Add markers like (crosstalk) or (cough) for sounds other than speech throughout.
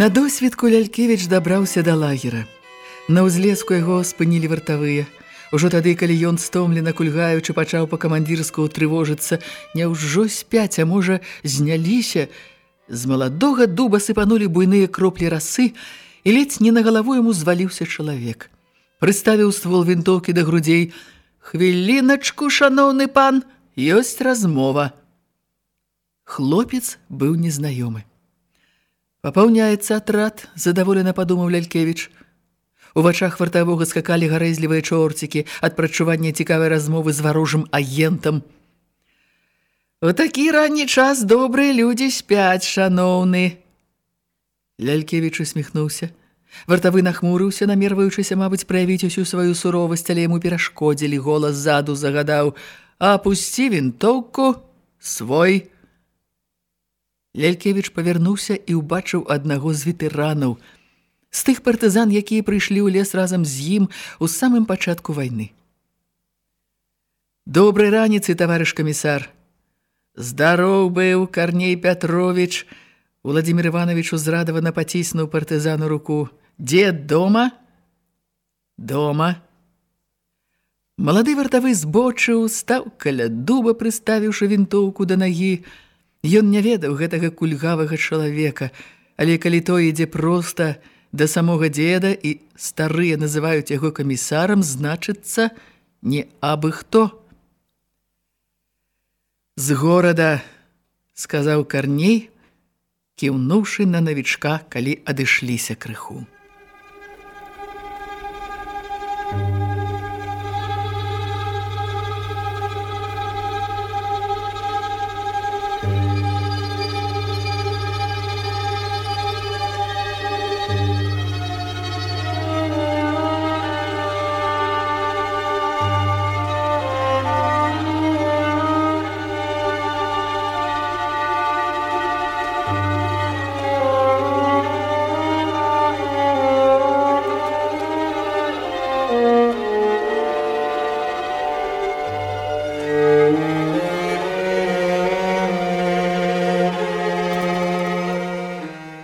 На досвідку Лялькевіч дабраўся да лагера. На ўзлеску яго спынілі вартавыя. Ужо тады, калі ён стомлена кульгаючы пачаў па-камандзірску трывожыцца, няўжо спяць, а можа, зняліся. З маладога дуба сыпанулі буйныя кроплі расы, і ледзь не на галаву яму зваліўся чалавек. Прыставіў ствол вінтоўкі да грудзей. «Хвіліначку, шаноўны пан, ёсць размова». Хлопец быў незнаёмы. Папаўняецца атрад, задаволена падумаў Лялькевіч. У вачах вартавога скакалі гарэзлівыя чорцікі ад прачування цікавай размовы з варожым агентам. У такі ранні час добрыя людзі спяць, шаноўны. Лялькевіч усміхнуўся. Вартавы нахмурыўся, намерваючыся, мабыць, праявіць усю сваю суровасць, але яму перашкодзілі голас ззаду загадаў: "Апусці вінтоўку свой". Лялькевіч павярнуўся і ўбачыў аднаго з ветэранаў, з тых партызан, якія прыйшлі ў лес разам з ім у самым пачатку вайны. Добрай раніцы, таварыш камісар. Здароў быў Карней Пятровіч. Владзімир Іванович узрадавана паціснуў партызану руку. Дед дома? Дома. Малады вартавы збочыў, стаў каля дуба, прыставіўшы вінтоўку да нагі, Ён не ведаў гэтага кульгавага чалавека, але калі той ідзе проста да самога дзеда і старыя называюць яго камісарам, значыцца не абы хто. З горада, сказаў карней, кіўнуўшы на навічка, калі адышліся крыху.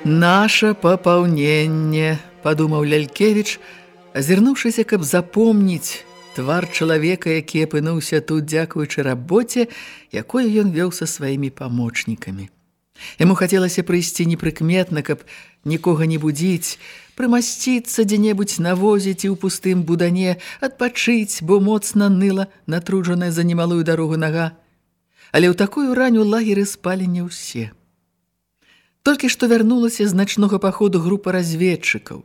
Наша папаўненне, падумаў Лялькевіч, азірнуўшыся, каб запомніць твар чалавека, які апынуўся тут дзякуючы рабоце, якой ён вёў са сваімі памочнікамі. Яму хацелася прыйсці непрыкметна, каб нікога не будзіць, прымасціцца дзе-небудзь на возе ці ў пустым будане, адпачыць, бо моцна ныла натруджаная за немалую дарогу нага. Але ў такую ранню лагеры спалі не ўсе. Толькі што вярнулася з начнога паходу група разведчыкаў.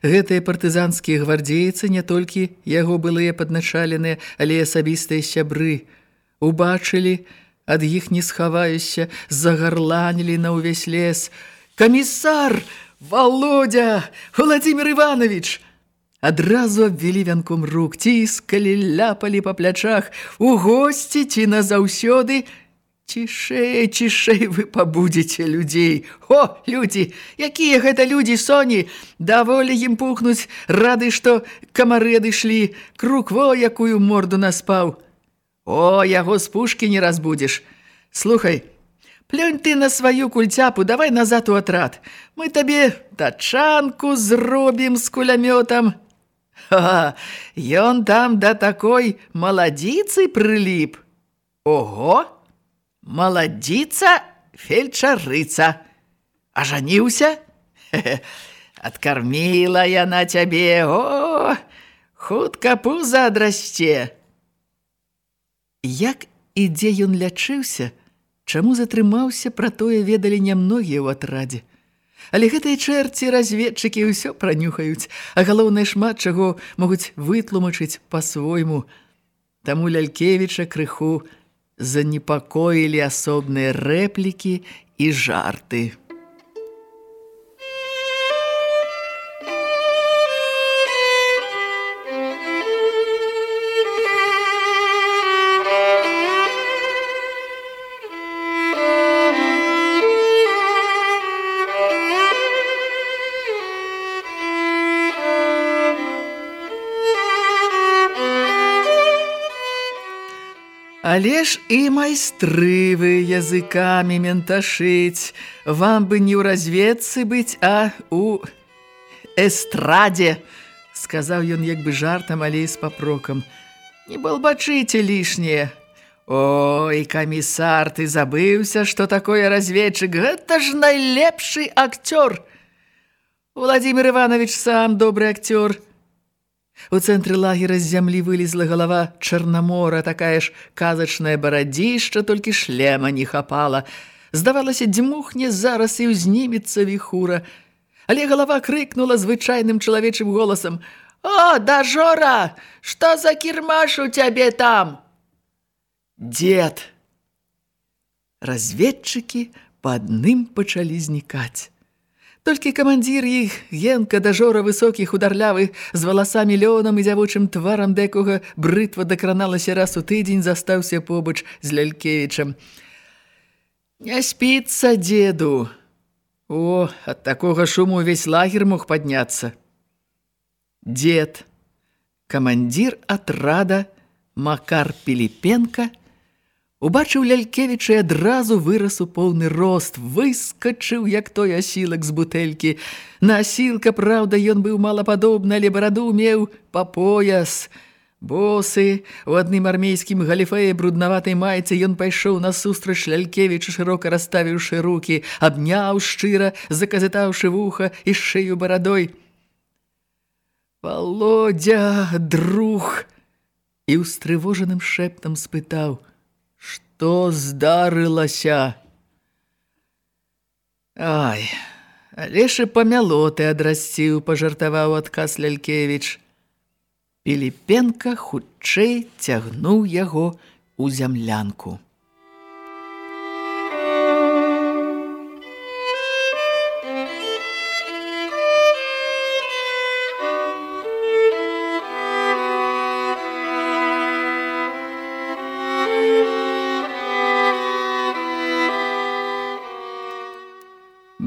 Гэтыя партызанскія гвардзейцы не толькі яго былыя падначаленыя, але асабістыя сябры. Убачылі, ад іх не схаваюся, загарланілі на ўвесь лес. «Камісар! Володя! Владимир Иванович!» Адразу абвялі вянком рук, ціскалі, ляпалі па плячах. «У госці ці назаўсёды?» Цішэй, цішэй вы пабудзеце людзей. О, людзі, якія гэта людзі, Соні, даволі ім пухнуць, рады, што камары адышлі, круг во, якую морду наспаў. О, яго з пушкі не разбудзеш. Слухай, плюнь ты на сваю кульцяпу, давай назад у атрад. Мы табе тачанку зробім з кулямётам. Ха, ён там да такой маладзіцы прыліп. Ого! Маладзіца фельчарыца. Ажаніўся? Адкарміла (laughs) яна цябе, о, хутка пуза адрасце. Як і дзе ён лячыўся, чаму затрымаўся, пра тое ведалі нямногія ў атрадзе. Але гэтыя чэрці разведчыкі ўсё пранюхаюць, а галоўнае шмат чаго могуць вытлумачыць па-свойму. Таму Лялькевіча крыху занепакоілі асобныя рэплікі і жарты. Але ж і майстры вы языкамі менташыць, вам бы не ў разведцы быць, а у эстрадзе, сказаў ён як бы жартам, але з папрокам. Не балбачыце лішняе. Ой, камісар, ты забыўся, што такое разведчык, гэта ж найлепшы акцёр. Владимир Иванович сам добры акцёр. У цэнтры лагера з зямлі вылезла галава Чарнамора, такая ж казачная барадзішча, толькі шлема не хапала. Здавалася, дзьмухне зараз і ўзнімецца віхура. Але галава крыкнула звычайным чалавечым голасам: «О, дажора! Што за кірмаш у цябе там?» «Дед!» Разведчыкі па адным пачалі знікаць. Толькі камандзір іх, генка дажора высокі хударлявы, з валасамі лёнам і дзявочым тварам дэкога брытва дакраналася раз у тыдзень, застаўся побач з Лялькевічам. Не спіцца, дзеду. О, ад такога шуму ўвесь лагер мог падняцца. Дзед, камандзір атрада Макар Піліпенка – Убачыў Лялькевіча і адразу вырас у поўны рост, выскачыў, як той асілак з бутэлькі. На асілка, праўда, ён быў малападобны, але бараду меў па пояс. Босы, у адным армейскім галіфеі бруднаватай майцы ён пайшоў насустрач Лялькевічу, шырока расставіўшы рукі, абняў шчыра, заказытаўшы вуха і шыю барадой. «Володя, друг!» І ўстрывожаным шэптам спытаў – што здарылася. Ай, але ж і памялоты адрасціў, пажартаваў адказ Лялькевіч. Піліпенка хутчэй цягнуў яго ў зямлянку.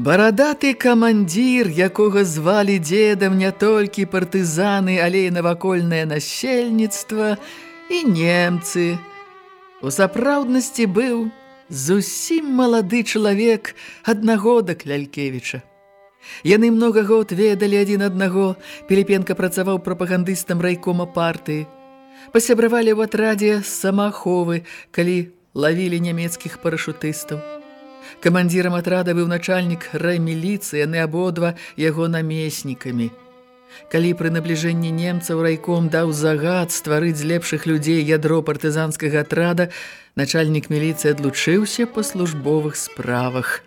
Барадаты камандзір, якога звалі дзедам не толькі партызаны, але і навакольнае насельніцтва і немцы. У сапраўднасці быў зусім малады чалавек аднагодак Лялькевіча. Яны многа год ведалі адзін аднаго, Піліпенка працаваў прапагандыстам райкома партыі. Пасябравалі ў атрадзе самаховы, калі лавілі нямецкіх парашутыстаў. Камандзірам атрада быў начальнік райміліцыі, яны абодва яго намеснікамі. Калі пры набліжэнні немцаў райком даў загад стварыць з лепшых людзей ядро партызанскага атрада, начальнік міліцыі адлучыўся па службовых справах.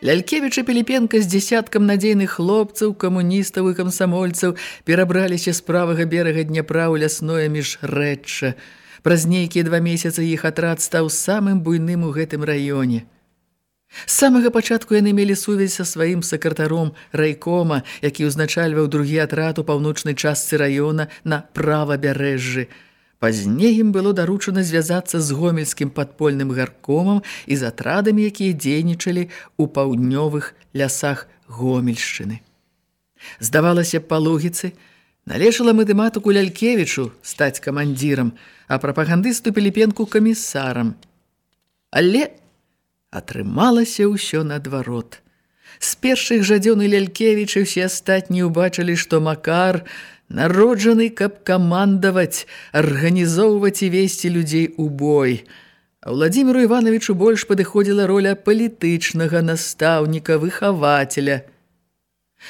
Лялькевіч і Піліпенка з дзесяткам надзейных хлопцаў, камуністаў і камсамольцаў перабраліся з правага берага Дняпра ў лясное міжрэчча. Праз нейкія два месяцы іх атрад стаў самым буйным у гэтым раёне. З самага пачатку яны мелі сувязь са сваім сакратаром райкома, які ўзначальваў другі атрад у паўночнай частцы раёна на правабярэжжы. Пазней ім было даручана звязацца з гомельскім падпольным гаркомам і з атрадамі, якія дзейнічалі ў паўднёвых лясах гомельшчыны. Здавалася па логіцы, належала матэматыку Лялькевічу стаць камандзірам, а прапагандысту Піліпенку камісарам. Але атрымалася ўсё наадварот. З першых жа дзён Лялькевіч і ўсе астатнія ўбачылі, што Макар народжаны, каб камандаваць, арганізоўваць і весці людзей у бой. А Владзіміру Івановичу больш падыходзіла роля палітычнага настаўніка, выхавателя.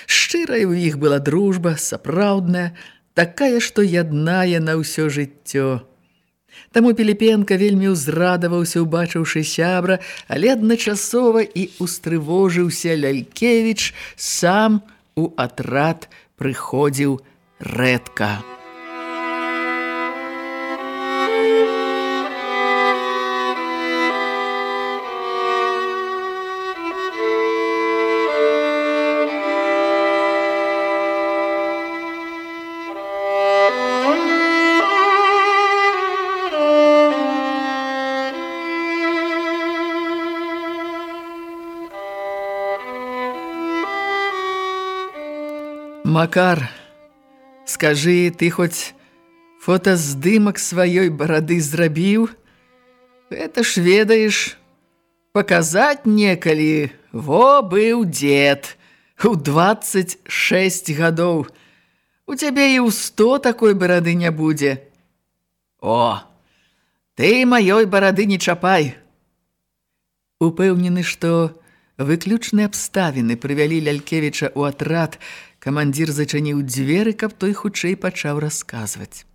Шчырая ў іх была дружба, сапраўдная, такая, што яднае на ўсё жыццё. Таму Піліпенка вельмі ўзрадаваўся, убачыўшы сябра, але адначасова і устрывожыўся Лялькевіч, сам у атрад прыходзіў рэдка. Макар, скажы, ты хоць фотаздымак сваёй барады зрабіў? Это ж ведаеш, паказаць некалі, во быў дзед, у 26 гадоў. У цябе і ў 100 такой барады не будзе. О, ты маёй барады не чапай. Упэўнены, што выключныя абставіны прывялі Лялькевіча ў атрад, Камандзір зачыніў дзверы, каб той хутчэй пачаў расказваць.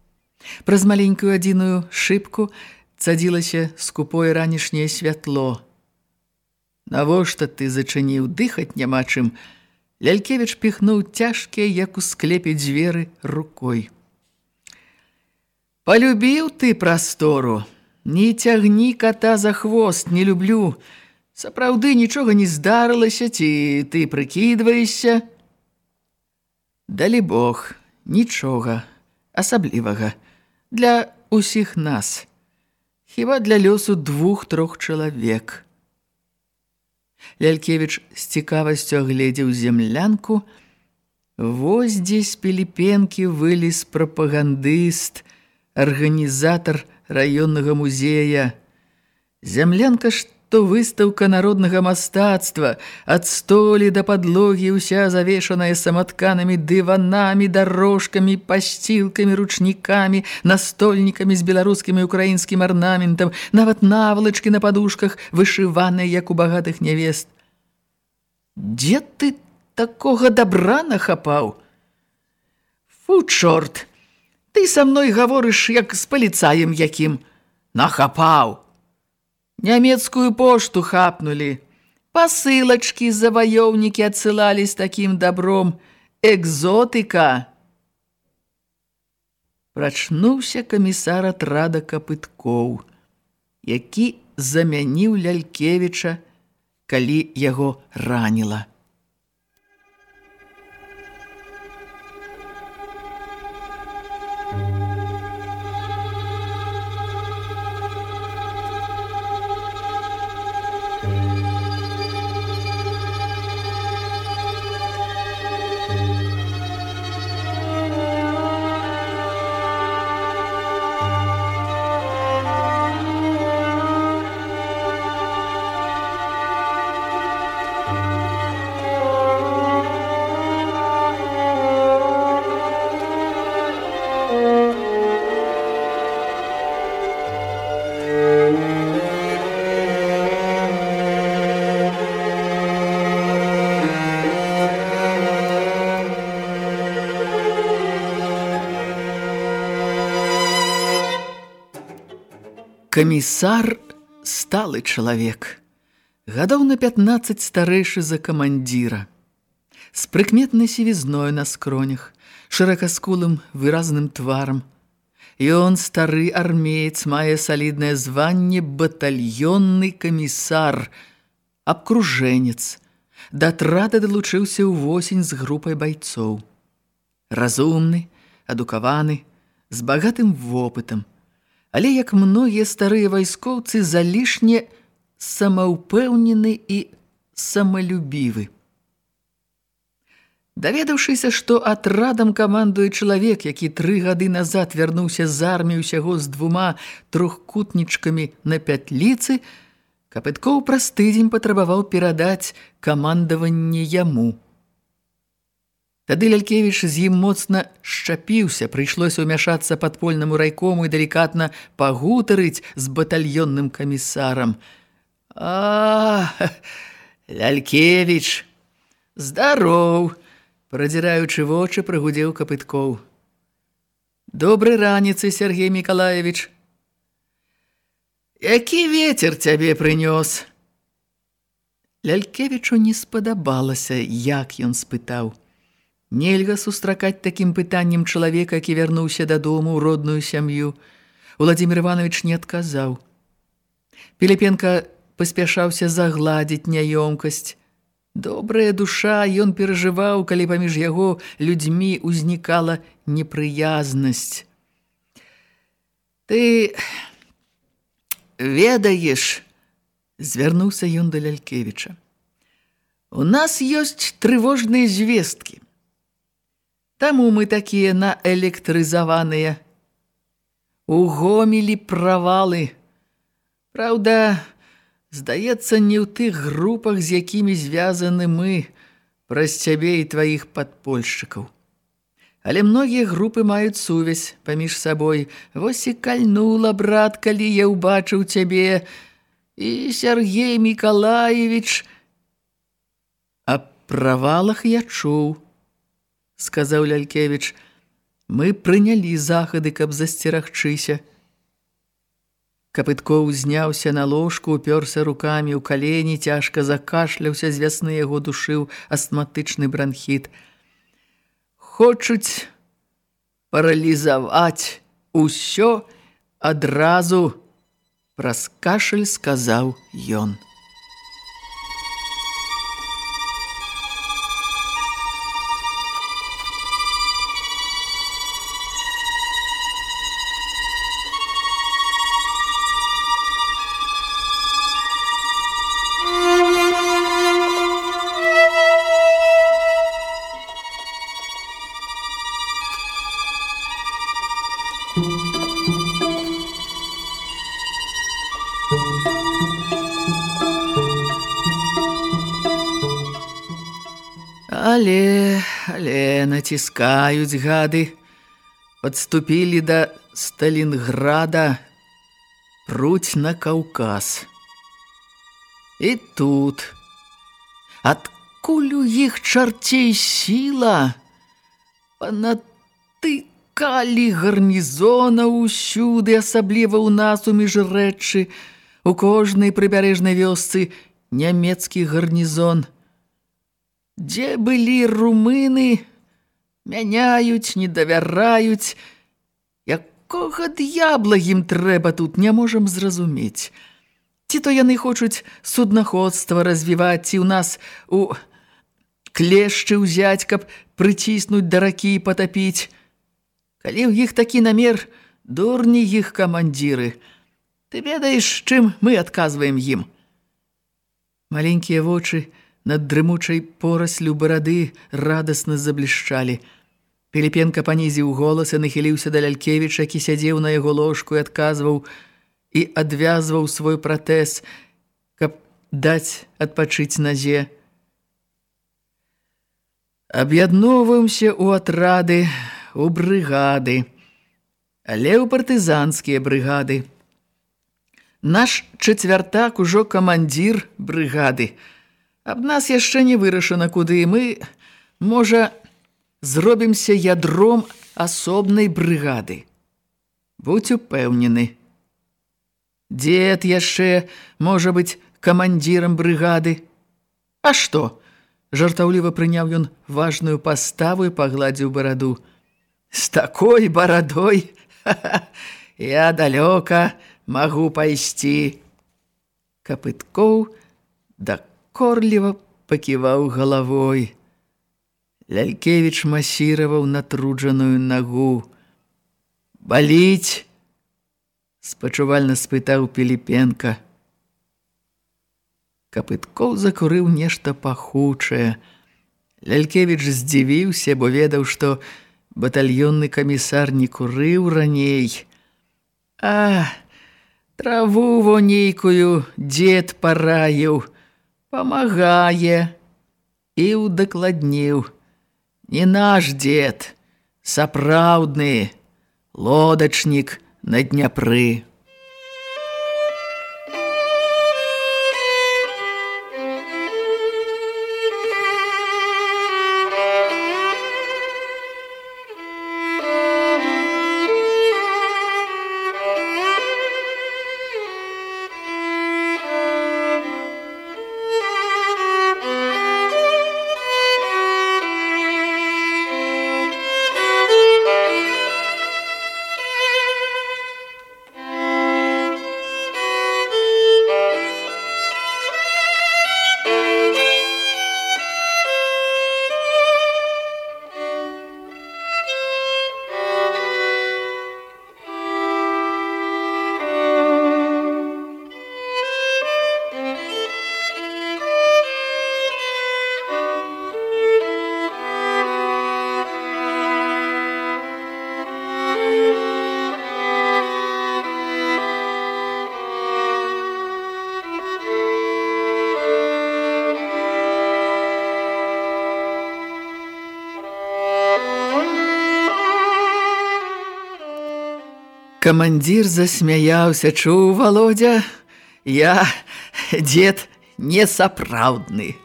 Праз маленькую адзіную шыбку цадзілася скупое ранішняе святло. Навошта ты зачыніў дыхаць няма чым? Лялькевіч піхнуў цяжкія, як у склепе дзверы рукой. Палюбіў ты прастору, не цягні кота за хвост, не люблю. Сапраўды нічога не здарылася, ці ты прыкідваешся, Далі Бог, нічога асаблівага для ўсіх нас, хіба для лёсу двух-трох чалавек. Лялькевіч з цікавасцю агледзеў землянку, Вось дзе з піліпенкі вылез прапагандыст, арганізатар раённага музея. Зямлянка ж то выстаўка народнага мастацтва, ад столі да падлогі ўся завешаная саматканымі дыванамі, дарожкамі, пасцілкамі, ручнікамі, настольнікамі з беларускім і украінскім арнаментам, нават навалачкі на падушках, вышываныя, як у багатых нявест. Дзе ты такога добра нахапаў? Фу, чорт! Ты са мной гаворыш, як з паліцаем якім. Нахапаў! Нямецкую пошту хапнули. Посылочки завоевники отсылали с таким добром. Экзотика. Прачнуўся камісар атрада капыткоў, які замяніў Лялькевіча, калі яго раніла. Камісар сталы чалавек, гадоў на 15 старэйшы за камандзіра. З прыкметнай сівізною на скронях, шыракаскулым выразным тварам. Ён стары армеец мае саліднае званне батальённы камісар, абкружэнец. Да трата далучыўся ў восень з групай байцоў. Разумны, адукаваны, з багатым вопытам – але як многія старыя вайскоўцы залішне самаўпэўнены і самалюбівы. Даведаўшыся, што атрадам камандуе чалавек, які тры гады назад вярнуўся з арміі ўсяго з двума трохкутнічкамі на пятліцы, Капыткоў праз тыдзень патрабаваў перадаць камандаванне яму. Тады Лялькевіч з ім моцна шчапіўся, прыйшлося ўмяшацца падпольнаму райкому і далікатна пагутарыць з батальённым камісарам. А, Лялькевіч, здароў, прадзіраючы вочы, прыгудзеў капыткоў. Добры раніцы, Сергей Миколаевич. Які ветер цябе прынёс? Лялькевічу не спадабалася, як ён спытаў. Нельга сустракаць такім пытаннем чалавека, які вярнуўся дадому ў родную сям'ю. Владзімир Іванович не адказаў. Піліпенка паспяшаўся загладзіць няёмкасць. Добрая душа, ён перажываў, калі паміж яго людзьмі ўзнікала непрыязнасць. Ты ведаеш, звярнуўся ён да Лялькевіча. У нас ёсць трывожныя звесткі. Таму мы такія наэлектрызаваныя. У гомелі правалы. Праўда, здаецца, не ў тых групах, з якімі звязаны мы праз цябе і тваіх падпольшчыкаў. Але многія групы маюць сувязь паміж сабой. Вось і кальнула, брат, калі я ўбачыў цябе, і Сергей Миколаевич. А правалах я чуў, сказаў Лялькевич. Мы прынялі захады, каб засцерагчыся. Капыткоў зняўся на ложку, упёрся рукамі ў калені, цяжка закашляўся, з вясны яго душыў астматычны бранхіт. Хочуць паралізаваць усё адразу, Праз кашель сказаў ён. Націскаюць гады, падступілі да Сталінграда, пруць на Каўказ. І тут, адкуль у іх чарцей сіла, панатыкалі гарнізона ўсюды, асабліва ў нас у міжрэчы, у кожнай прыбярэжнай вёсцы нямецкі гарнізон – Дзе былі румыны, мяняюць, не давяраюць. Якога д'ябла ім трэба тут, не можам зразумець. Ці то яны хочуць суднаходства развіваць, ці ў нас у клешчы ўзяць, каб прыціснуць да ракі і патапіць. Калі ў іх такі намер, дурні іх камандзіры. Ты ведаеш, чым мы адказваем ім? Маленькія вочы, над дрымучай пораслю барады радасна заблішчалі. Піліпенка панізіў голас і нахіліўся да Лялькевіча, які сядзеў на яго ложку і адказваў і адвязваў свой пратэз, каб даць адпачыць назе. Аб'ядноўваемся ў атрады, у брыгады, але ў партызанскія брыгады. Наш чацвяртак ужо камандзір брыгады – Аб нас яшчэ не вырашана, куды мы, можа, зробімся ядром асобнай брыгады. Будь упэўнены. Дзед яшчэ можа быць камандзірам брыгады. А што? Жартаўліва прыняў ён важную паставу і пагладзіў бараду. З такой барадой я далёка магу пайсці. Капыткоў да корліва паківаў галавой. Лялькевіч масіраваў натруджаную нагу. «Баліць?» – спачувальна спытаў Піліпенка. Капыткоў закурыў нешта пахучае. Лялькевіч здзівіўся, бо ведаў, што батальённы камісар не курыў раней. «А, траву во нейкую дзед параіў», памагае і ўдакладніў Не наш дзед, сапраўдны лодачнік на Дняпры. Камандзір засмяяўся, чуў Володя, я дзед (laughs) не сапраўдны.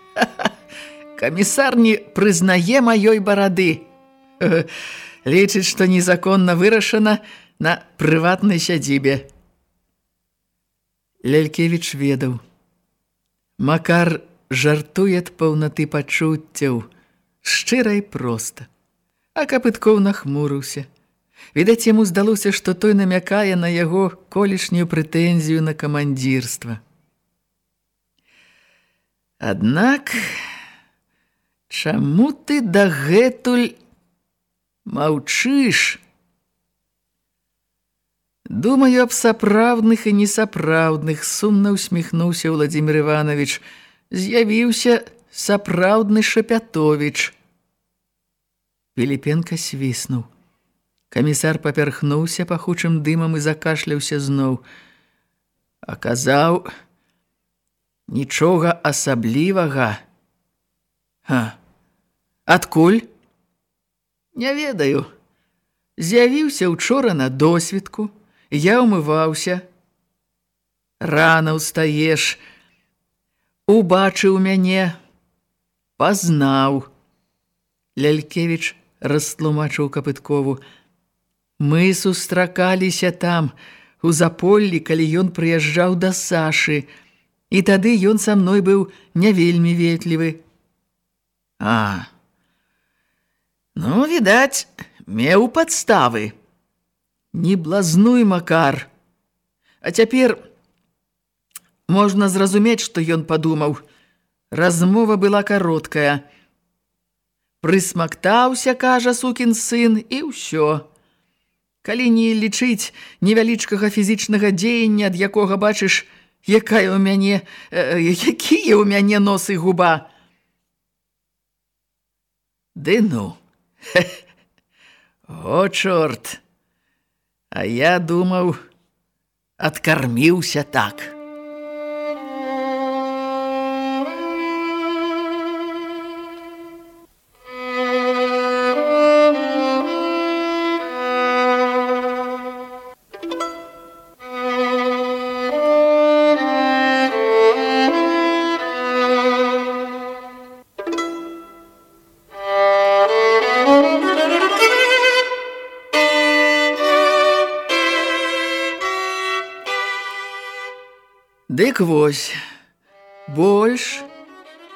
Камісар не прызнае маёй барады. (laughs) Лічыць, што незаконна вырашана на прыватнай сядзібе. Лялькевіч ведаў. Макар жартуе ад паўнаты пачуццяў, шчыра і проста. А капыткоў нахмурыўся. Відаць, яму здалося, што той намякае на яго колішнюю прэтэнзію на камандзірства. Аднак, чаму ты дагэтуль маўчыш? Думаю аб сапраўдных і несапраўдных, сумна усміхнуўся Владзімир Іванович. З'явіўся сапраўдны Шапятовіч. Піліпенка свіснуў. Камісар папярхнуўся пахучым дымам і закашляўся зноў. Аказаў нічога асаблівага. Ха. Адкуль? Не ведаю. З'явіўся учора на досвідку. Я ўмываўся. Рана ўстаеш. Убачыў мяне. Пазнаў. Лялькевіч растлумачыў Капыткову. Мы сустракаліся там, у заполлі, калі ён прыязджаў да Сашы, і тады ён са мной быў не вельмі ветлівы. А, ну, відаць, меў падставы. Не блазнуй, Макар. А цяпер можна зразумець, што ён падумаў. Размова была кароткая. Прысмактаўся, кажа сукін сын, і ўсё. Калі не лічыць невялічкага фізічнага дзеяння, ад якога бачыш, якая ў мяне, э, якія ў мяне нос і губа. Ды ну, (laughs) о, чорт, а я думаў, адкарміўся так. Дык вось, больш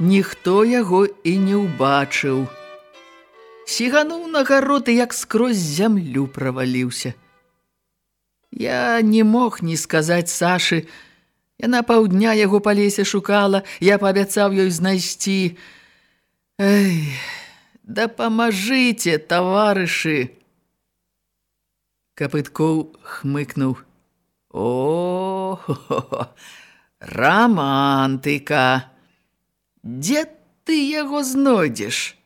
ніхто яго і не ўбачыў. Сігануў на гарод і як скрозь зямлю праваліўся. Я не мог не сказаць Сашы, Яна паўдня яго па лесе шукала, я паабяцаў ёй знайсці. Эй, да памажыце, таварышы! Капыткоў хмыкнуў. О, хо -хо -хо. Рамантыка. Дзе ты яго знойдзеш?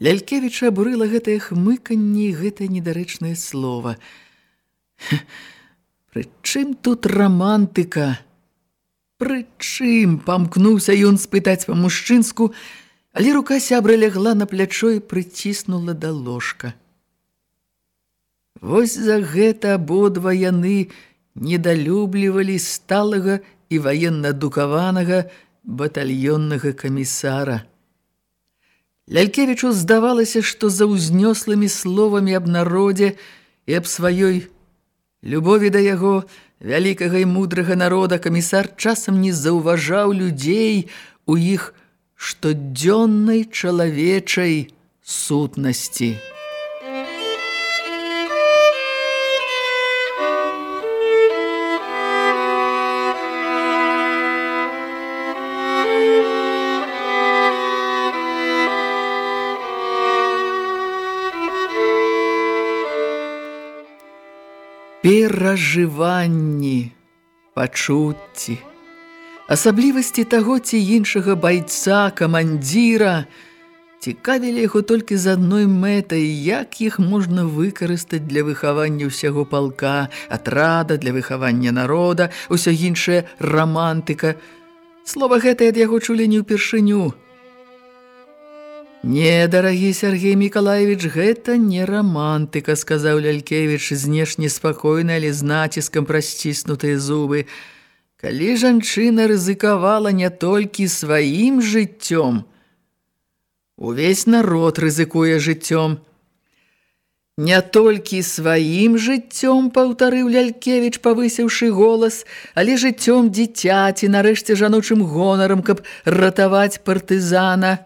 Лялькевіча абурыла гэтае хмыканне і гэтае недарэчнае слова. Прычым тут рамантыка? Прычым памкнуўся ён спытаць па-мужчынску, Але рука сябра лягла на плячо і прыціснула да ложка. Вось за гэта абодва яны недалюблівалі сталага і ваенна-дукаванага батальённага камісара. Лялькевічу здавалася, што за ўзнёслымі словамі аб народзе і аб сваёй любові да яго вялікага і мудрага народа камісар часам не заўважаў людзей у іх штодзённай чалавечай сутнасці. Перажыванні, пачуцці, асаблівасці таго ці іншага байца, камандзіра, цікавілі яго толькі з адной мэтай, як іх можна выкарыстаць для выхавання ўсяго палка, атрада для выхавання народа, усё іншая рамантыка. Слова гэтае ад яго чулі не ўпершыню, Не, дарагі Сергей Миколаевич, гэта не романтыка, сказаў Лялькевич, знешне спакойны, але з націскам прасціснутыя зубы. Калі жанчына рызыкавала не толькі сваім жыццём, увесь народ рызыкуе жыццём. Не толькі сваім жыццём, паўтарыў Лялькевич, павысіўшы голас, але жыццём дзіцяці, нарэшце жаночым гонарам, каб ратаваць партызана.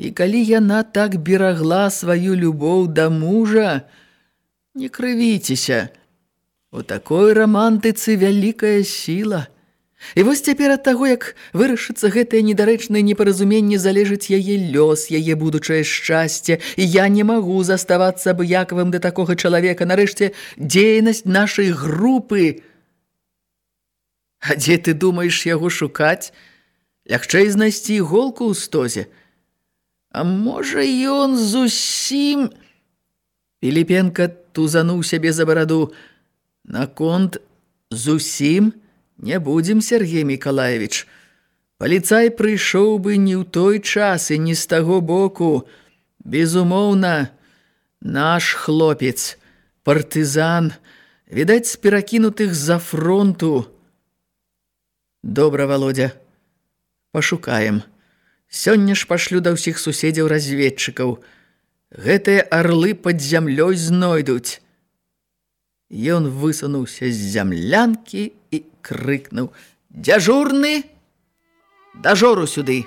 І калі яна так берагла сваю любоў да мужа, не крывіцеся. У такой рамантыцы вялікая сіла. І вось цяпер ад таго, як вырашыцца гэтае недарэчнае непаразуменне залежыць яе лёс, яе будучае шчасце, і я не магу заставацца абыякавым да такога чалавека, нарэшце дзейнасць нашай групы. А дзе ты думаеш яго шукаць? Лягчэй знайсці іголку ў стозе – А можа, ён зусім... Піліпенка тузануў сябе за бараду. Наконт зусім не будзем, Сергей Миколаевич. Паліцай прыйшоў бы не ў той час і не з таго боку. Безумоўна, наш хлопец, партызан, відаць, з перакінутых за фронту. Добра, Володя. Пашукаем. Сёння ж пашлю да ўсіх суседзяў разведчыкаў. Гэтыя арлы пад зямлёй знойдуць. Ён высунуўся з зямлянкі і крыкнуў: « Дзяжурны, дажору сюды!